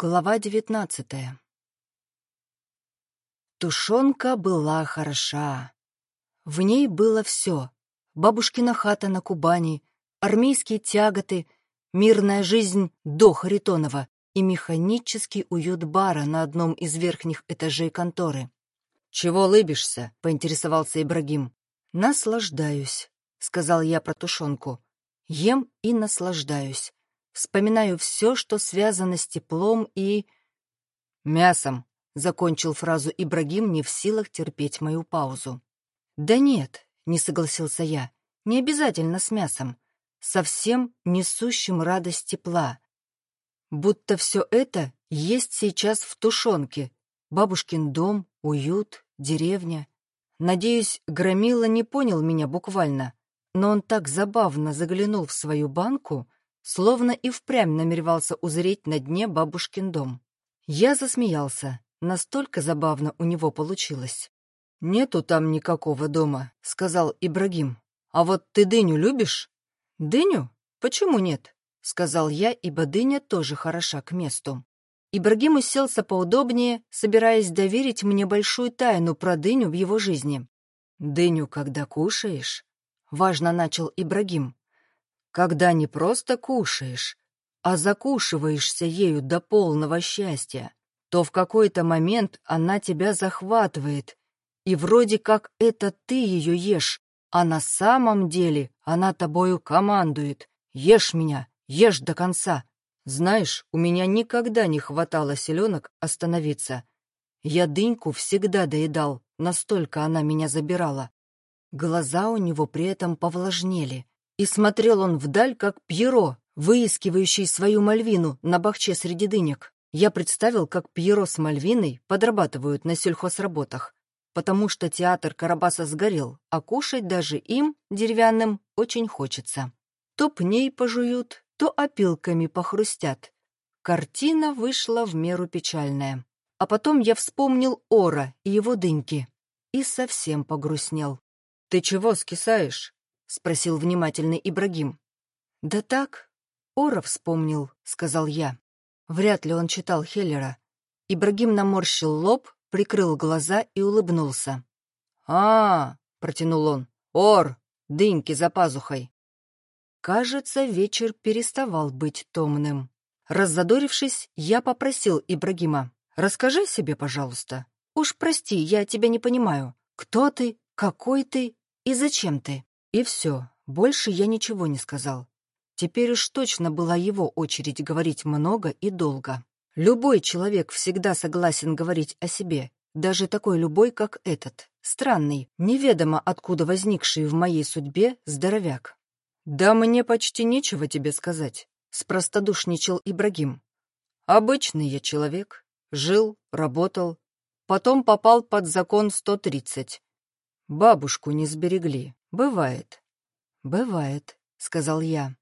Глава девятнадцатая Тушенка была хороша. В ней было все. Бабушкина хата на Кубани, армейские тяготы, мирная жизнь до Харитонова и механический уют бара на одном из верхних этажей конторы. «Чего лыбишься?» — поинтересовался Ибрагим. «Наслаждаюсь», — сказал я про тушенку. «Ем и наслаждаюсь. Вспоминаю все, что связано с теплом и... «Мясом», — закончил фразу Ибрагим, не в силах терпеть мою паузу. «Да нет», — не согласился я, — «не обязательно с мясом. Совсем несущим радость тепла. Будто все это есть сейчас в тушенке. Бабушкин дом, уют, деревня. Надеюсь, Громила не понял меня буквально, но он так забавно заглянул в свою банку, словно и впрямь намеревался узреть на дне бабушкин дом. Я засмеялся, настолько забавно у него получилось. «Нету там никакого дома», — сказал Ибрагим. «А вот ты дыню любишь?» «Дыню? Почему нет?» — сказал я, ибо дыня тоже хороша к месту. Ибрагим уселся поудобнее, собираясь доверить мне большую тайну про дыню в его жизни. «Дыню, когда кушаешь?» — важно начал Ибрагим когда не просто кушаешь, а закушиваешься ею до полного счастья, то в какой-то момент она тебя захватывает, и вроде как это ты ее ешь, а на самом деле она тобою командует. Ешь меня, ешь до конца. Знаешь, у меня никогда не хватало селенок остановиться. Я дыньку всегда доедал, настолько она меня забирала. Глаза у него при этом повлажнели. И смотрел он вдаль, как Пьеро, выискивающий свою Мальвину на бахче среди дынек. Я представил, как Пьеро с Мальвиной подрабатывают на сельхозработах, потому что театр Карабаса сгорел, а кушать даже им, деревянным, очень хочется. То пней пожуют, то опилками похрустят. Картина вышла в меру печальная. А потом я вспомнил Ора и его дыньки. И совсем погрустнел. «Ты чего скисаешь?» — спросил внимательный Ибрагим. «Да так, Ора вспомнил», — сказал я. Вряд ли он читал Хеллера. Ибрагим наморщил лоб, прикрыл глаза и улыбнулся. а, -а, -а протянул он, — «Ор, дыньки за пазухой». Кажется, вечер переставал быть томным. Раззадорившись, я попросил Ибрагима. «Расскажи себе, пожалуйста. Уж прости, я тебя не понимаю. Кто ты, какой ты и зачем ты?» И все, больше я ничего не сказал. Теперь уж точно была его очередь говорить много и долго. Любой человек всегда согласен говорить о себе, даже такой любой, как этот, странный, неведомо откуда возникший в моей судьбе здоровяк. «Да мне почти нечего тебе сказать», — спростодушничал Ибрагим. «Обычный я человек, жил, работал, потом попал под закон 130. Бабушку не сберегли, «Бывает». «Бывает», — сказал я.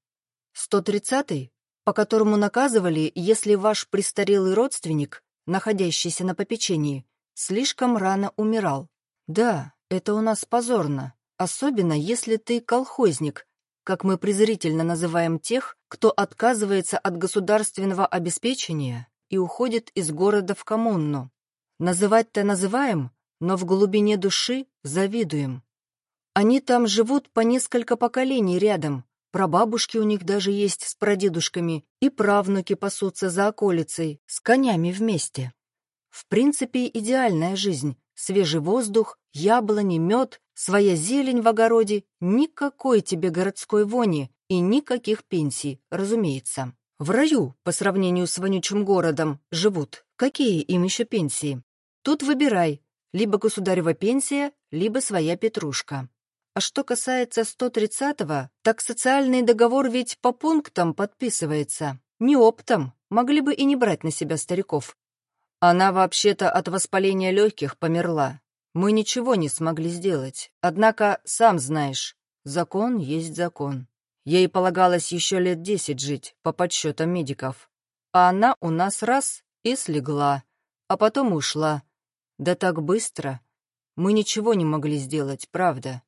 «Сто тридцатый, по которому наказывали, если ваш престарелый родственник, находящийся на попечении, слишком рано умирал. Да, это у нас позорно, особенно если ты колхозник, как мы презрительно называем тех, кто отказывается от государственного обеспечения и уходит из города в коммуну. Называть-то называем, но в глубине души завидуем. Они там живут по несколько поколений рядом. Прабабушки у них даже есть с прадедушками, и правнуки пасутся за околицей, с конями вместе. В принципе, идеальная жизнь. Свежий воздух, яблони, мед, своя зелень в огороде, никакой тебе городской вони и никаких пенсий, разумеется. В раю, по сравнению с вонючим городом, живут. Какие им еще пенсии? Тут выбирай, либо государева пенсия, либо своя петрушка. А что касается 130-го, так социальный договор ведь по пунктам подписывается. Не оптом, могли бы и не брать на себя стариков. Она вообще-то от воспаления легких померла. Мы ничего не смогли сделать. Однако, сам знаешь, закон есть закон. Ей полагалось еще лет десять жить, по подсчетам медиков. А она у нас раз и слегла, а потом ушла. Да так быстро. Мы ничего не могли сделать, правда.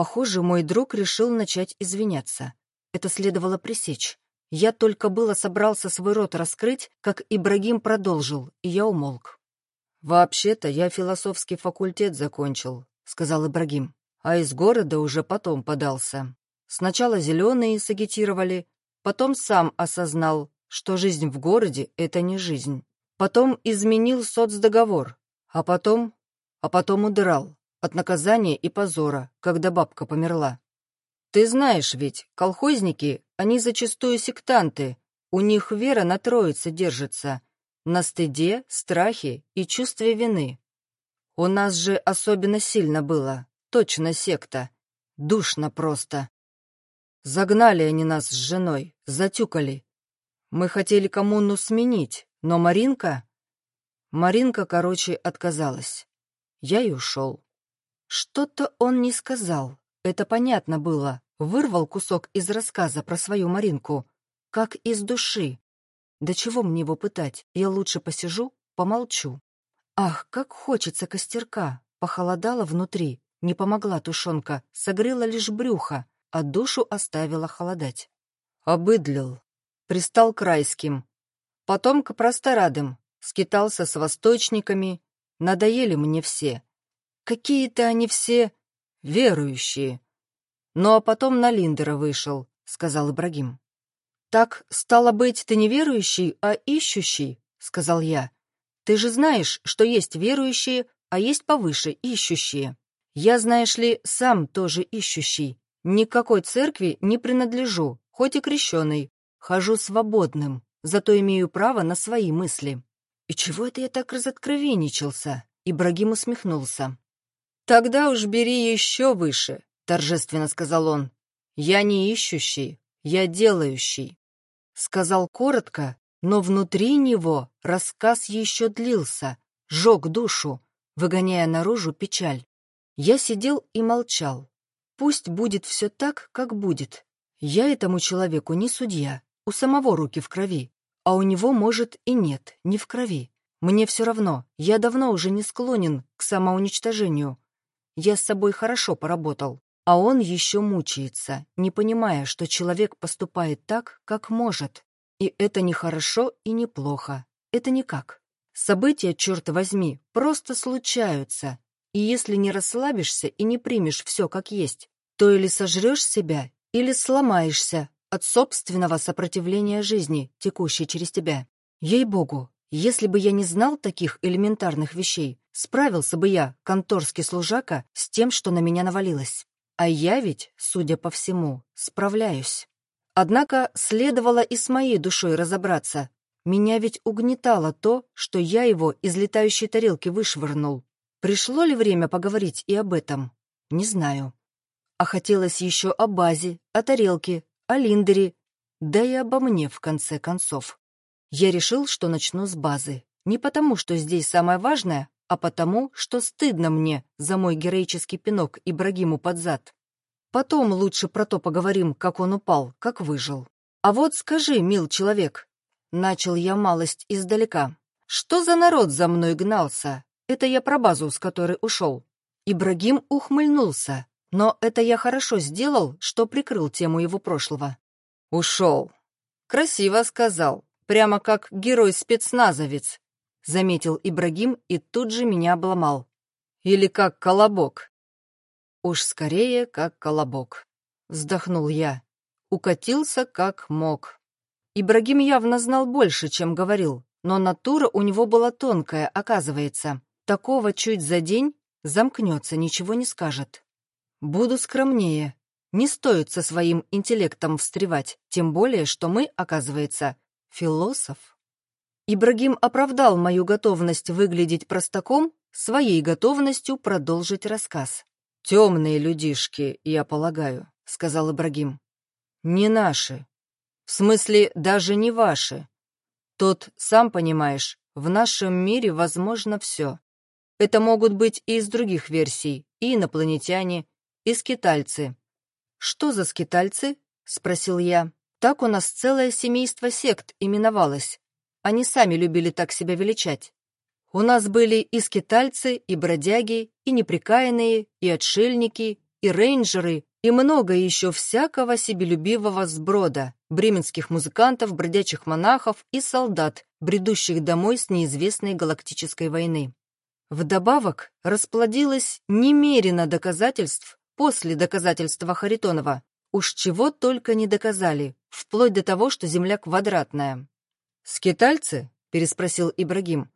Похоже, мой друг решил начать извиняться. Это следовало пресечь. Я только было собрался свой рот раскрыть, как Ибрагим продолжил, и я умолк. «Вообще-то я философский факультет закончил», — сказал Ибрагим, «а из города уже потом подался. Сначала зеленые сагитировали, потом сам осознал, что жизнь в городе — это не жизнь. Потом изменил соцдоговор, а потом... а потом удрал от наказания и позора, когда бабка померла. Ты знаешь ведь, колхозники, они зачастую сектанты, у них вера на троице держится, на стыде, страхе и чувстве вины. У нас же особенно сильно было, точно секта, душно просто. Загнали они нас с женой, затюкали. Мы хотели коммуну сменить, но Маринка... Маринка, короче, отказалась. Я и ушел. Что-то он не сказал, это понятно было. Вырвал кусок из рассказа про свою Маринку, как из души. Да чего мне его пытать? Я лучше посижу, помолчу. Ах, как хочется костерка! Похолодало внутри, не помогла тушенка, согрела лишь брюхо, а душу оставила холодать. Обыдлил. Пристал к райским. Потом к просторадым. Скитался с восточниками. Надоели мне все. Какие-то они все верующие. Ну а потом на Линдера вышел, сказал Ибрагим. Так, стало быть, ты не верующий, а ищущий, сказал я. Ты же знаешь, что есть верующие, а есть повыше ищущие. Я, знаешь ли, сам тоже ищущий. Никакой церкви не принадлежу, хоть и крещеный. Хожу свободным, зато имею право на свои мысли. И чего это я так разоткровенничался? Ибрагим усмехнулся. «Тогда уж бери еще выше», — торжественно сказал он. «Я не ищущий, я делающий». Сказал коротко, но внутри него рассказ еще длился, жег душу, выгоняя наружу печаль. Я сидел и молчал. Пусть будет все так, как будет. Я этому человеку не судья, у самого руки в крови, а у него, может, и нет, не в крови. Мне все равно, я давно уже не склонен к самоуничтожению, я с собой хорошо поработал, а он еще мучается, не понимая, что человек поступает так, как может. И это не хорошо и не плохо. Это никак. События, черт возьми, просто случаются. И если не расслабишься и не примешь все как есть, то или сожрешь себя, или сломаешься от собственного сопротивления жизни, текущей через тебя. Ей-богу, если бы я не знал таких элементарных вещей, Справился бы я, конторский служака, с тем, что на меня навалилось. А я ведь, судя по всему, справляюсь. Однако следовало и с моей душой разобраться. Меня ведь угнетало то, что я его из летающей тарелки вышвырнул. Пришло ли время поговорить и об этом? Не знаю. А хотелось еще о базе, о тарелке, о Линдере, да и обо мне, в конце концов. Я решил, что начну с базы. Не потому, что здесь самое важное, а потому, что стыдно мне за мой героический пинок Ибрагиму под зад. Потом лучше про то поговорим, как он упал, как выжил. А вот скажи, мил человек, начал я малость издалека, что за народ за мной гнался? Это я про базу, с которой ушел. Ибрагим ухмыльнулся, но это я хорошо сделал, что прикрыл тему его прошлого. Ушел. Красиво сказал, прямо как герой-спецназовец, — заметил Ибрагим и тут же меня обломал. «Или как колобок?» «Уж скорее, как колобок», — вздохнул я. Укатился, как мог. Ибрагим явно знал больше, чем говорил, но натура у него была тонкая, оказывается. Такого чуть за день замкнется, ничего не скажет. Буду скромнее. Не стоит со своим интеллектом встревать, тем более, что мы, оказывается, философ. Ибрагим оправдал мою готовность выглядеть простаком своей готовностью продолжить рассказ. «Темные людишки, я полагаю», — сказал Ибрагим. «Не наши. В смысле, даже не ваши. Тот, сам понимаешь, в нашем мире возможно все. Это могут быть и из других версий, и инопланетяне, и скитальцы». «Что за скитальцы?» — спросил я. «Так у нас целое семейство сект именовалось. Они сами любили так себя величать. У нас были и скитальцы, и бродяги, и неприкаянные, и отшельники, и рейнджеры, и много еще всякого себелюбивого сброда, бременских музыкантов, бродячих монахов и солдат, бредущих домой с неизвестной галактической войны. Вдобавок расплодилось немерено доказательств после доказательства Харитонова, уж чего только не доказали, вплоть до того, что Земля квадратная. «Скитальцы?» — переспросил Ибрагим.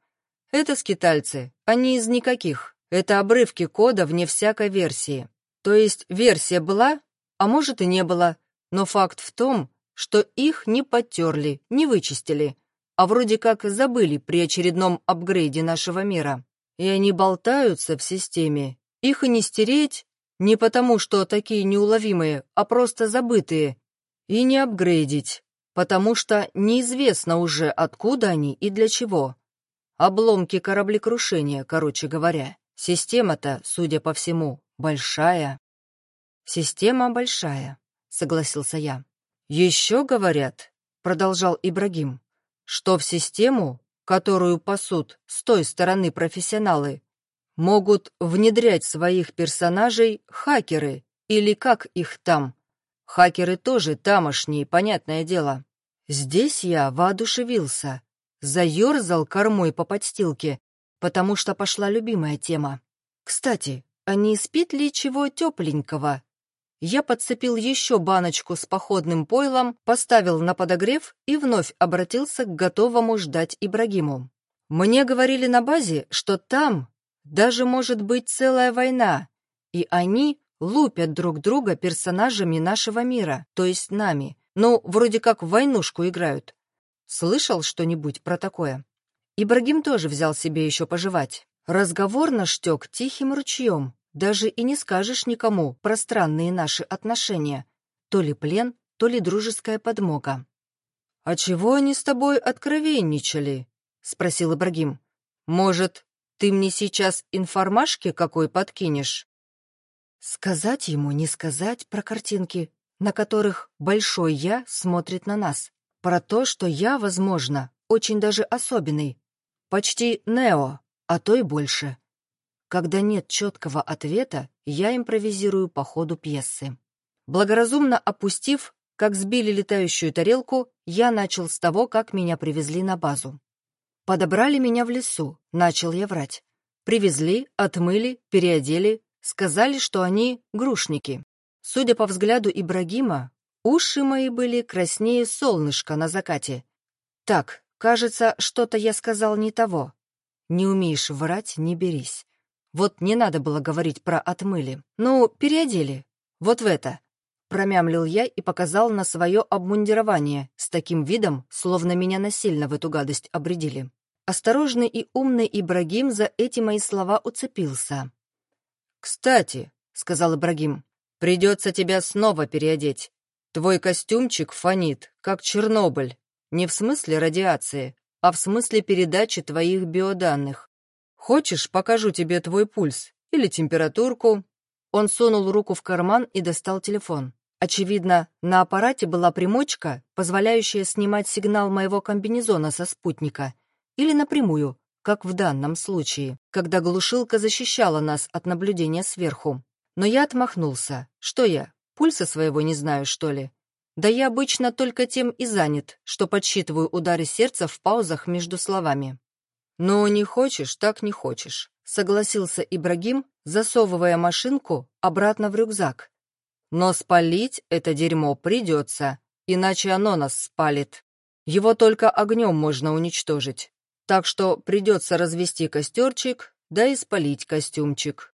«Это скитальцы, они из никаких. Это обрывки кода вне всякой версии. То есть версия была, а может и не было, но факт в том, что их не подтерли, не вычистили, а вроде как забыли при очередном апгрейде нашего мира. И они болтаются в системе. Их и не стереть, не потому что такие неуловимые, а просто забытые. И не апгрейдить, потому что неизвестно уже, откуда они и для чего. Обломки кораблекрушения, короче говоря. Система-то, судя по всему, большая. Система большая, согласился я. Еще говорят, продолжал Ибрагим, что в систему, которую пасут с той стороны профессионалы, могут внедрять своих персонажей хакеры, или как их там. Хакеры тоже тамошние, понятное дело. Здесь я воодушевился, заерзал кормой по подстилке, потому что пошла любимая тема. Кстати, а не спит ли чего тепленького? Я подцепил еще баночку с походным пойлом, поставил на подогрев и вновь обратился к готовому ждать Ибрагиму. Мне говорили на базе, что там даже может быть целая война, и они лупят друг друга персонажами нашего мира, то есть нами. Ну, вроде как в войнушку играют. Слышал что-нибудь про такое? Ибрагим тоже взял себе еще пожевать. Разговор наш тек тихим ручьем, даже и не скажешь никому про странные наши отношения. То ли плен, то ли дружеская подмога. «А чего они с тобой откровенничали?» — спросил Ибрагим. «Может, ты мне сейчас информашки какой подкинешь?» Сказать ему, не сказать про картинки, на которых большой «я» смотрит на нас. Про то, что я, возможно, очень даже особенный. Почти Нео а то и больше. Когда нет четкого ответа, я импровизирую по ходу пьесы. Благоразумно опустив, как сбили летающую тарелку, я начал с того, как меня привезли на базу. Подобрали меня в лесу, начал я врать. Привезли, отмыли, переодели, сказали, что они грушники. Судя по взгляду Ибрагима, уши мои были краснее солнышка на закате. Так, кажется, что-то я сказал не того. Не умеешь врать, не берись. Вот не надо было говорить про отмыли. Ну, переодели. Вот в это. Промямлил я и показал на свое обмундирование с таким видом, словно меня насильно в эту гадость обредили. Осторожный и умный Ибрагим за эти мои слова уцепился. «Кстати», — сказал Ибрагим, — «придется тебя снова переодеть. Твой костюмчик фонит, как Чернобыль. Не в смысле радиации, а в смысле передачи твоих биоданных. Хочешь, покажу тебе твой пульс или температурку?» Он сунул руку в карман и достал телефон. Очевидно, на аппарате была примочка, позволяющая снимать сигнал моего комбинезона со спутника, или напрямую, как в данном случае, когда глушилка защищала нас от наблюдения сверху. Но я отмахнулся. Что я, пульса своего не знаю, что ли? Да я обычно только тем и занят, что подсчитываю удары сердца в паузах между словами. «Ну, не хочешь, так не хочешь», — согласился Ибрагим, засовывая машинку обратно в рюкзак. «Но спалить это дерьмо придется, иначе оно нас спалит. Его только огнем можно уничтожить. Так что придется развести костерчик, да и спалить костюмчик».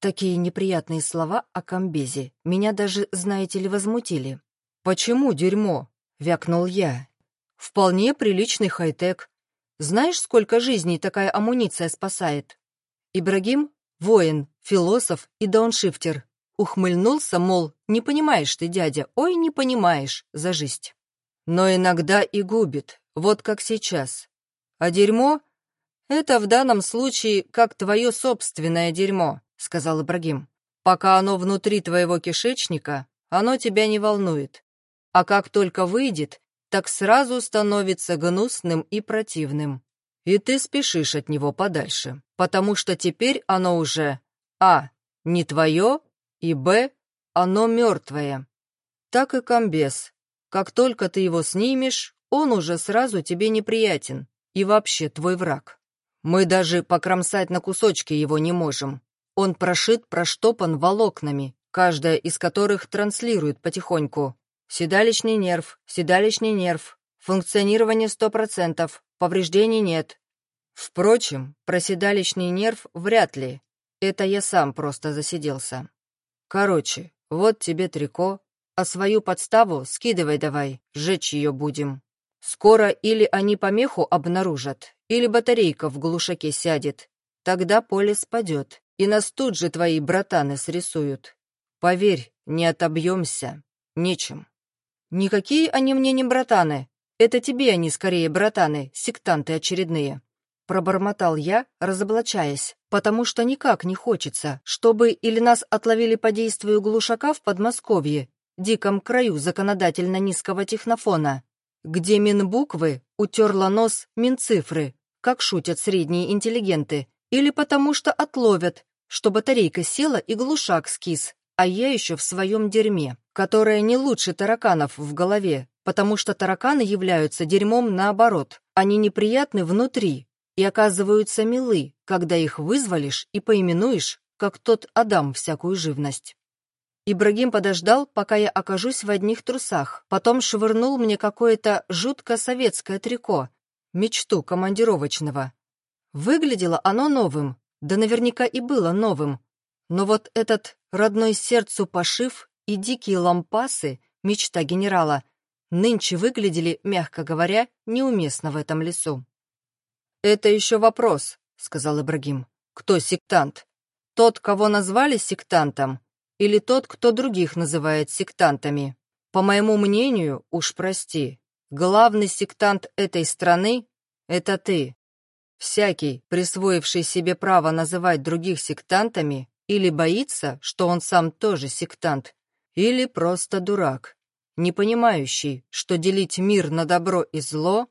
Такие неприятные слова о комбезе меня даже, знаете ли, возмутили. «Почему дерьмо?» — вякнул я. «Вполне приличный хай-тек. Знаешь, сколько жизней такая амуниция спасает?» Ибрагим — воин, философ и дауншифтер. Ухмыльнулся, мол, не понимаешь ты, дядя, ой, не понимаешь, за жизнь. Но иногда и губит, вот как сейчас. А дерьмо — это в данном случае как твое собственное дерьмо, сказал Ибрагим. Пока оно внутри твоего кишечника, оно тебя не волнует а как только выйдет, так сразу становится гнусным и противным. И ты спешишь от него подальше, потому что теперь оно уже а. не твое и б. оно мертвое. Так и комбез. Как только ты его снимешь, он уже сразу тебе неприятен и вообще твой враг. Мы даже покромсать на кусочки его не можем. Он прошит, проштопан волокнами, каждая из которых транслирует потихоньку. Седалищный нерв, седалищный нерв, функционирование 100%, повреждений нет. Впрочем, про седалищный нерв вряд ли. Это я сам просто засиделся. Короче, вот тебе трико, а свою подставу скидывай давай, сжечь ее будем. Скоро или они помеху обнаружат, или батарейка в глушаке сядет. Тогда поле спадет, и нас тут же твои братаны срисуют. Поверь, не отобьемся. Нечем. Никакие они мне не братаны. Это тебе они скорее братаны, сектанты очередные. Пробормотал я, разоблачаясь, потому что никак не хочется, чтобы или нас отловили по действию глушака в Подмосковье, диком краю законодательно низкого технофона, где минбуквы утерла нос минцифры, как шутят средние интеллигенты, или потому что отловят, что батарейка села и глушак скис, а я еще в своем дерьме, которое не лучше тараканов в голове, потому что тараканы являются дерьмом наоборот, они неприятны внутри, и оказываются милы, когда их вызволишь и поименуешь, как тот Адам всякую живность. Ибрагим подождал, пока я окажусь в одних трусах, потом швырнул мне какое-то жутко советское трико, мечту командировочного. Выглядело оно новым, да наверняка и было новым, но вот этот родной сердцу пошив и дикие лампасы, мечта генерала, нынче выглядели, мягко говоря, неуместно в этом лесу. «Это еще вопрос», — сказал Ибрагим. «Кто сектант? Тот, кого назвали сектантом, или тот, кто других называет сектантами? По моему мнению, уж прости, главный сектант этой страны — это ты. Всякий, присвоивший себе право называть других сектантами, или боится, что он сам тоже сектант, или просто дурак, не понимающий, что делить мир на добро и зло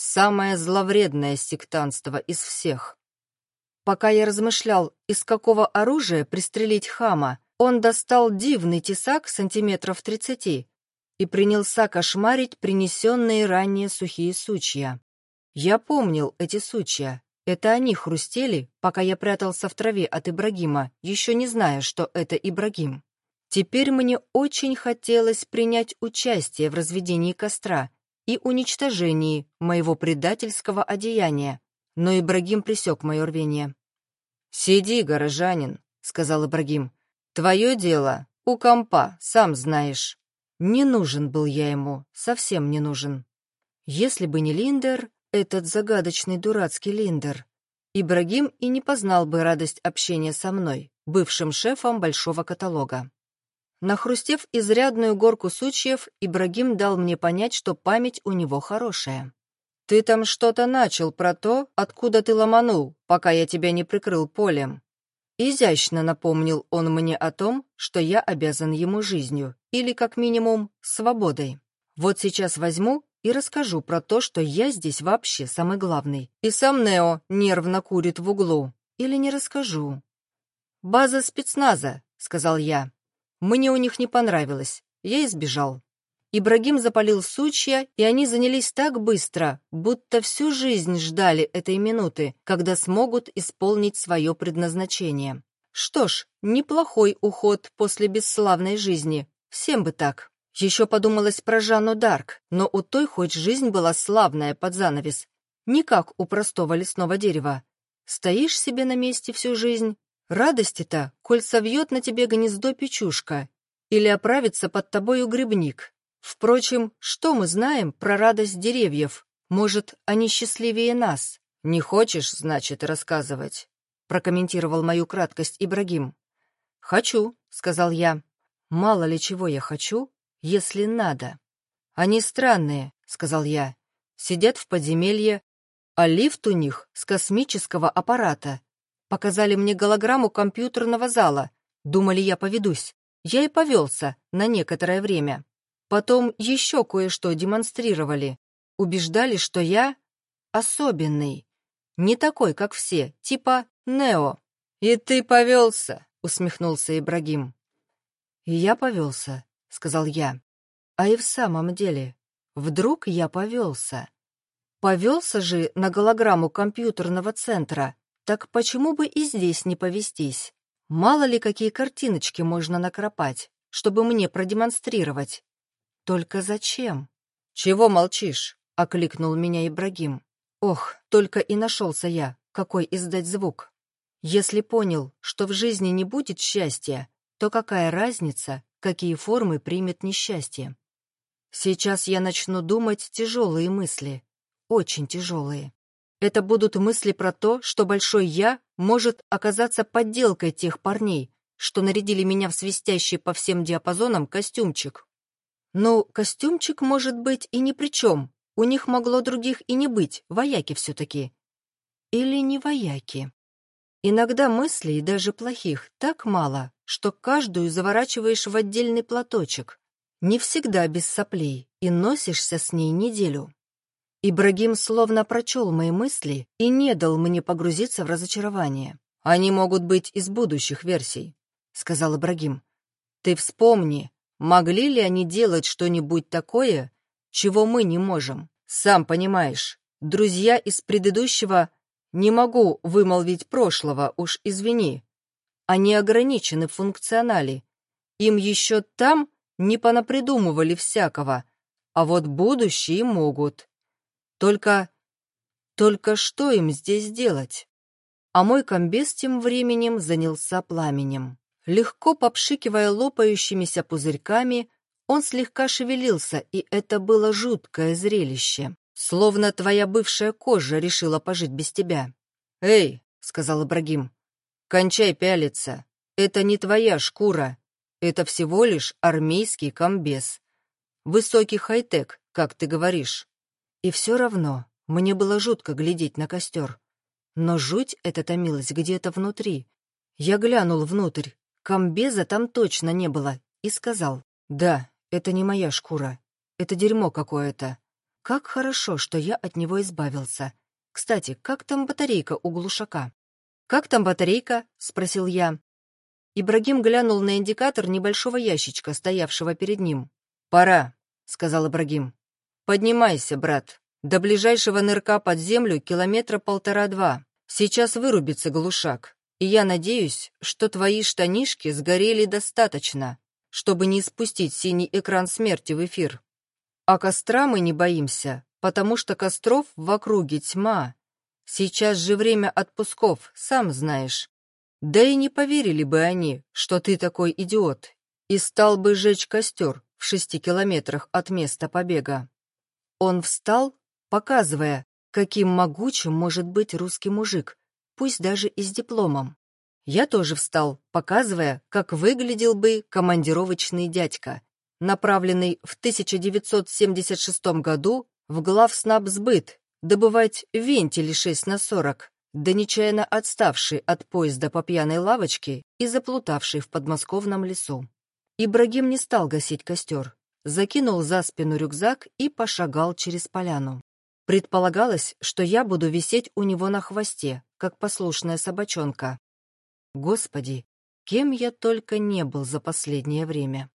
Самое зловредное сектантство из всех. Пока я размышлял, из какого оружия пристрелить хама, он достал дивный тесак сантиметров тридцати и принялся кошмарить принесенные ранее сухие сучья. Я помнил эти сучья. Это они хрустели, пока я прятался в траве от Ибрагима, еще не зная, что это Ибрагим. Теперь мне очень хотелось принять участие в разведении костра и уничтожении моего предательского одеяния, но Ибрагим присек мое рвение. «Сиди, горожанин», — сказал Ибрагим. «Твое дело у компа, сам знаешь». Не нужен был я ему, совсем не нужен. Если бы не Линдер, этот загадочный дурацкий Линдер, Ибрагим и не познал бы радость общения со мной, бывшим шефом большого каталога. Нахрустев изрядную горку сучьев, Ибрагим дал мне понять, что память у него хорошая. «Ты там что-то начал про то, откуда ты ломанул, пока я тебя не прикрыл полем». Изящно напомнил он мне о том, что я обязан ему жизнью, или, как минимум, свободой. Вот сейчас возьму и расскажу про то, что я здесь вообще самый главный. И сам Нео нервно курит в углу. Или не расскажу. «База спецназа», — сказал я. Мне у них не понравилось. Я избежал. Ибрагим запалил сучья, и они занялись так быстро, будто всю жизнь ждали этой минуты, когда смогут исполнить свое предназначение. Что ж, неплохой уход после бесславной жизни. Всем бы так. Еще подумалось про Жанну Дарк, но у той хоть жизнь была славная под занавес. Не как у простого лесного дерева. Стоишь себе на месте всю жизнь, Радости-то, коль совьет на тебе гнездо печушка или оправится под тобою грибник. Впрочем, что мы знаем про радость деревьев? Может, они счастливее нас? Не хочешь, значит, рассказывать? Прокомментировал мою краткость Ибрагим. «Хочу», — сказал я. «Мало ли чего я хочу, если надо». «Они странные», — сказал я. «Сидят в подземелье, а лифт у них с космического аппарата, Показали мне голограмму компьютерного зала. Думали, я поведусь. Я и повелся на некоторое время. Потом еще кое-что демонстрировали. Убеждали, что я особенный. Не такой, как все, типа Нео. «И ты повелся», — усмехнулся Ибрагим. И я повелся, сказал я. А и в самом деле, вдруг я повелся. Повелся же на голограмму компьютерного центра, так почему бы и здесь не повестись? Мало ли какие картиночки можно накропать, чтобы мне продемонстрировать. Только зачем? «Чего молчишь?» — окликнул меня Ибрагим. Ох, только и нашелся я, какой издать звук. Если понял, что в жизни не будет счастья, то какая разница, какие формы примет несчастье? Сейчас я начну думать тяжелые мысли, очень тяжелые. Это будут мысли про то, что Большой Я может оказаться подделкой тех парней, что нарядили меня в свистящий по всем диапазонам костюмчик. Ну, костюмчик может быть и ни при чем. У них могло других и не быть, вояки все-таки. Или не вояки. Иногда мыслей, даже плохих, так мало, что каждую заворачиваешь в отдельный платочек. Не всегда без соплей, и носишься с ней неделю. Ибрагим словно прочел мои мысли и не дал мне погрузиться в разочарование. «Они могут быть из будущих версий», — сказал Ибрагим. «Ты вспомни, Могли ли они делать что-нибудь такое, чего мы не можем? Сам понимаешь, друзья из предыдущего не могу вымолвить прошлого, уж извини. Они ограничены в функционале. Им еще там не понапридумывали всякого, а вот будущие могут. Только... только что им здесь делать? А мой комбез тем временем занялся пламенем. Легко попшикивая лопающимися пузырьками, он слегка шевелился, и это было жуткое зрелище. Словно твоя бывшая кожа решила пожить без тебя. «Эй», — сказал Ибрагим, — «кончай пялиться. Это не твоя шкура. Это всего лишь армейский комбез. Высокий хай-тек, как ты говоришь». И все равно мне было жутко глядеть на костер. Но жуть эта томилась где-то внутри. Я глянул внутрь, Комбеза там точно не было, и сказал, «Да, это не моя шкура. Это дерьмо какое-то. Как хорошо, что я от него избавился. Кстати, как там батарейка у глушака?» «Как там батарейка?» — спросил я. Ибрагим глянул на индикатор небольшого ящичка, стоявшего перед ним. «Пора», — сказал Ибрагим. «Поднимайся, брат. До ближайшего нырка под землю километра полтора-два. Сейчас вырубится глушак и я надеюсь, что твои штанишки сгорели достаточно, чтобы не спустить синий экран смерти в эфир. А костра мы не боимся, потому что костров в округе тьма. Сейчас же время отпусков, сам знаешь. Да и не поверили бы они, что ты такой идиот, и стал бы жечь костер в шести километрах от места побега. Он встал, показывая, каким могучим может быть русский мужик, пусть даже и с дипломом. Я тоже встал, показывая, как выглядел бы командировочный дядька, направленный в 1976 году в главснабсбыт добывать вентили 6 на 40, да нечаянно отставший от поезда по пьяной лавочке и заплутавший в подмосковном лесу. Ибрагим не стал гасить костер, закинул за спину рюкзак и пошагал через поляну. Предполагалось, что я буду висеть у него на хвосте, как послушная собачонка. Господи, кем я только не был за последнее время.